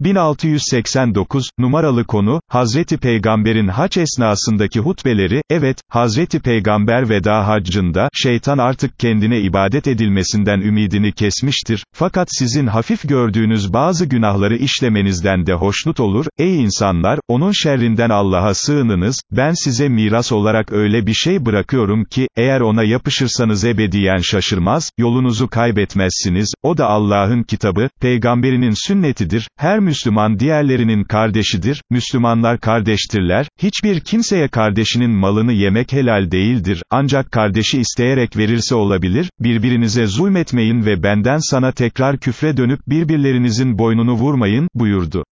1689, numaralı konu, Hazreti Peygamber'in haç esnasındaki hutbeleri, evet, Hazreti Peygamber veda haccında, şeytan artık kendine ibadet edilmesinden ümidini kesmiştir, fakat sizin hafif gördüğünüz bazı günahları işlemenizden de hoşnut olur, ey insanlar, onun şerrinden Allah'a sığınınız, ben size miras olarak öyle bir şey bırakıyorum ki, eğer ona yapışırsanız ebediyen şaşırmaz, yolunuzu kaybetmezsiniz, o da Allah'ın kitabı, peygamberinin sünnetidir, her Müslüman diğerlerinin kardeşidir, Müslümanlar kardeştirler, hiçbir kimseye kardeşinin malını yemek helal değildir, ancak kardeşi isteyerek verirse olabilir, birbirinize zulmetmeyin ve benden sana tekrar küfre dönüp birbirlerinizin boynunu vurmayın, buyurdu.